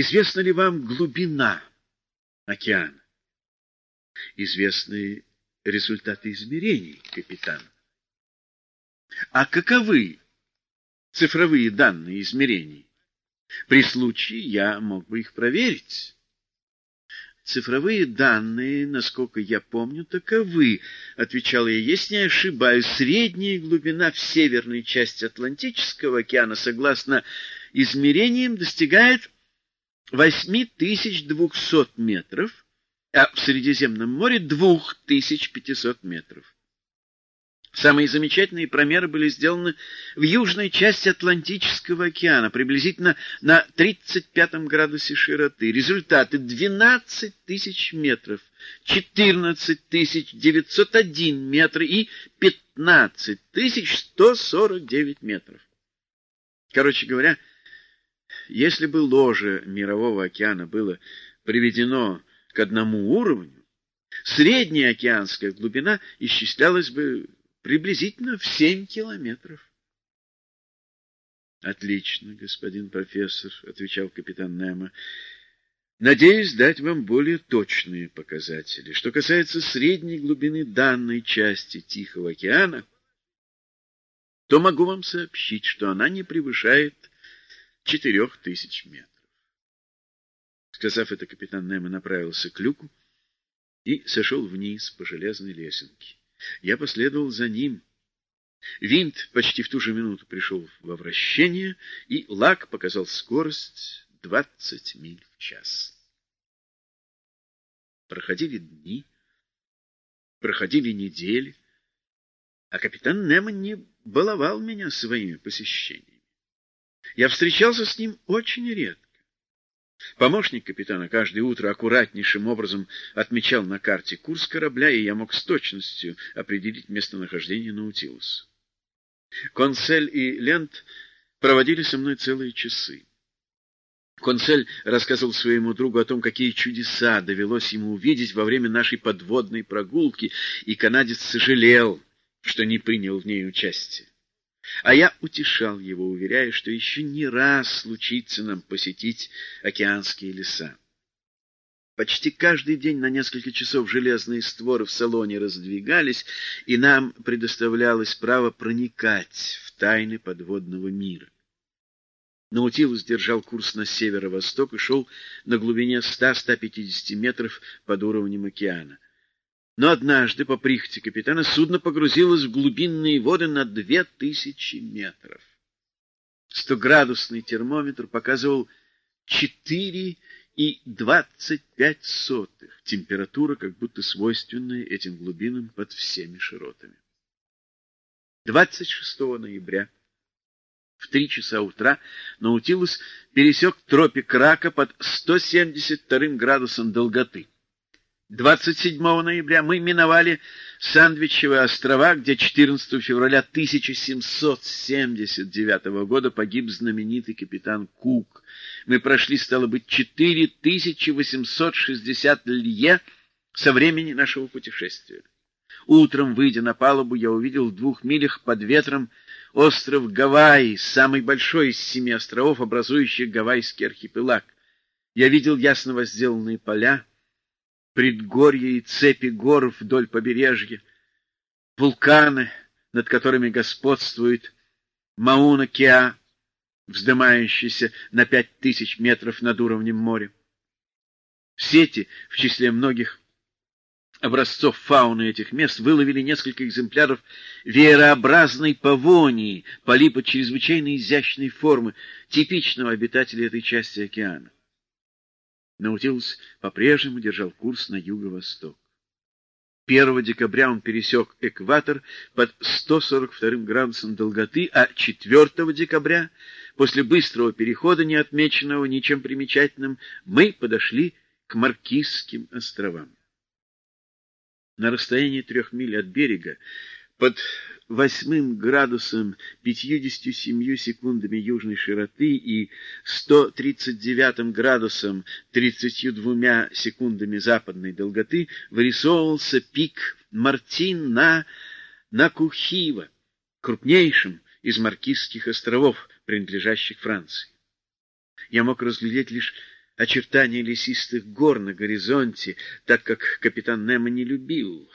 Известна ли вам глубина океана? Известны результаты измерений, капитан. А каковы цифровые данные измерений? При случае я мог бы их проверить. Цифровые данные, насколько я помню, таковы, — отвечал я, — если не ошибаюсь, средняя глубина в северной части Атлантического океана, согласно измерениям, достигает 8200 метров, а в Средиземном море 2500 метров. Самые замечательные промеры были сделаны в южной части Атлантического океана, приблизительно на 35 градусе широты. Результаты 12 тысяч метров, 14 тысяч 901 метр и 15 тысяч 149 метров. Короче говоря, если бы ложе Мирового океана было приведено к одному уровню, средняя океанская глубина исчислялась бы приблизительно в семь километров. — Отлично, господин профессор, — отвечал капитан Немо. — Надеюсь дать вам более точные показатели. Что касается средней глубины данной части Тихого океана, то могу вам сообщить, что она не превышает четырех тысяч метров. Сказав это, капитан Немо направился к люку и сошел вниз по железной лесенке. Я последовал за ним. Винт почти в ту же минуту пришел во вращение, и лак показал скорость двадцать миль в час. Проходили дни, проходили недели, а капитан Немо не баловал меня своими посещениями. Я встречался с ним очень редко. Помощник капитана каждое утро аккуратнейшим образом отмечал на карте курс корабля, и я мог с точностью определить местонахождение Наутилуса. Консель и Лент проводили со мной целые часы. Консель рассказывал своему другу о том, какие чудеса довелось ему увидеть во время нашей подводной прогулки, и канадец сожалел, что не принял в ней участие. А я утешал его, уверяя, что еще не раз случится нам посетить океанские леса. Почти каждый день на несколько часов железные створы в салоне раздвигались, и нам предоставлялось право проникать в тайны подводного мира. Наутилус держал курс на северо-восток и шел на глубине 100-150 метров под уровнем океана. Но однажды, по прихоти капитана, судно погрузилось в глубинные воды на две тысячи метров. Стоградусный термометр показывал четыре и двадцать пять сотых. Температура, как будто свойственная этим глубинам под всеми широтами. 26 ноября в три часа утра Наутилус пересек тропик Рака под 172 градусом долготы. 27 ноября мы миновали Сандвичевые острова, где 14 февраля 1779 года погиб знаменитый капитан Кук. Мы прошли, стало быть, 4860 лье со времени нашего путешествия. Утром, выйдя на палубу, я увидел в двух милях под ветром остров Гавайи, самый большой из семи островов, образующих Гавайский архипелаг. Я видел ясно возделанные поля, предгорья и цепи гор вдоль побережья, вулканы, над которыми господствует Мауна-Кеа, вздымающийся на пять тысяч метров над уровнем моря. Сети, в числе многих образцов фауны этих мест, выловили несколько экземпляров веерообразной павонии, полипа чрезвычайно изящной формы, типичного обитателя этой части океана. Наутилус по-прежнему держал курс на юго-восток. 1 декабря он пересек экватор под 142 градусом долготы, а 4 декабря, после быстрого перехода, не отмеченного ничем примечательным, мы подошли к Маркизским островам. На расстоянии трех миль от берега, под восьмым градусом 57 секундами южной широты и 139 градусом 32 секундами западной долготы вырисовывался пик Мартин на Накухива, крупнейшим из Маркизских островов, принадлежащих Франции. Я мог разглядеть лишь очертания лесистых гор на горизонте, так как капитан Немо не любил